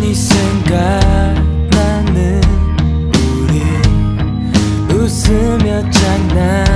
여전히 생각나는 우리 웃으며 장난